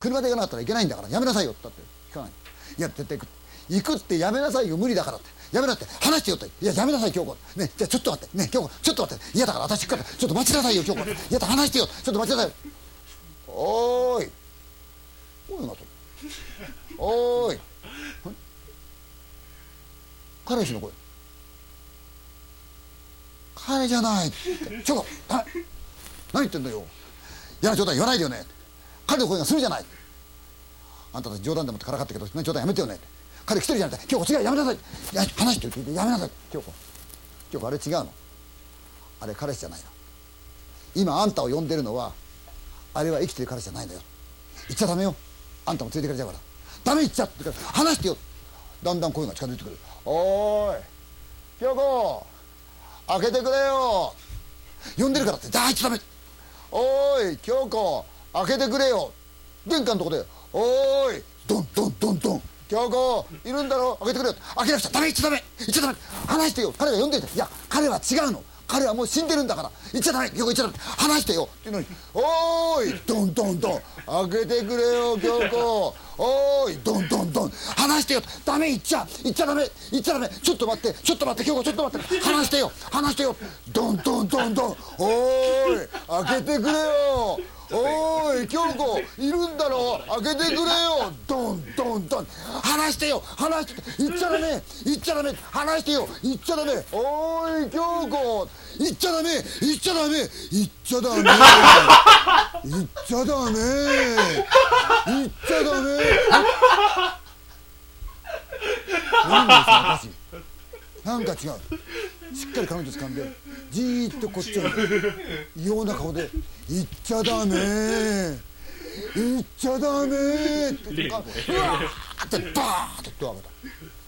車で行かなかったらいけないんだからやめなさいよって言ったって。聞かない。いや絶対行く行くってやめなさいよ無理だからって。やめなって。話してよっていややめなさい京子。ねじゃちょっと待って。ね京子ちょっと待って。嫌だから私行くから。ちょっと待ちなさいよ京子。いやだ話してよ。ちょっと待ちなさい。おーい。おいなと。おーい。彼氏の声。彼じゃない京子何言ってんだよ。嫌な冗談言わないでよね。彼の声がするじゃない。あんたたち冗談でもってからかったけど冗談やめてよね。彼来てるじゃない。京子違うやめなさい。や話してるやめなさい。京子。京子あれ違うの。あれ彼氏じゃないの。今あんたを呼んでるのはあれは生きてる彼氏じゃないのよ。言っちゃダメよ。あんたもついてくれちゃうから。ダメ言っちゃってから話してよ。だんだん声が近づいてくる。おーい。京子開けてくれよ。呼んでるからってじゃあ言っちゃダメ。おーい京子。開けてくれよ。玄関のとこで「おーい。ドンドンドンドン。京子いるんだろ。開けてくれよ」開けなくちゃダメ。言っちゃダメ。言っちゃダメ。話してよ。彼が呼んでる。いや彼は違うの。彼はもう死んでるんだから。言っちゃダメ。京子言っちゃダメ。話してよ。っていうのに「おーい。ドンドンドン。開けてくれよ京子おーい。ドンドンドン。話してよ。ダメ。言っちゃ。言っちゃダメ。言っちゃダメ。ちょっと待って。ちょっと待って。京子ちょっと待って。話してよ。話してよ。ドンドンドンドン。おーい。開けてくれよ。おーい京子いるんだろ？開けてくれよ。ドンドンドン。話してよ。話して言っちゃダメ。言っちゃダメ。話してよ。言っちゃダメ。おーい京子。言っちゃダメ。言っちゃダメ。言っちゃダメ。言っちゃダメ。言っちゃダメ。何ですか私。なんか違うしっかり彼女掴んでじーっとこっちを異様な顔で「言っちゃダメ言っちゃダメ」ってうわーってバーンってドア開けた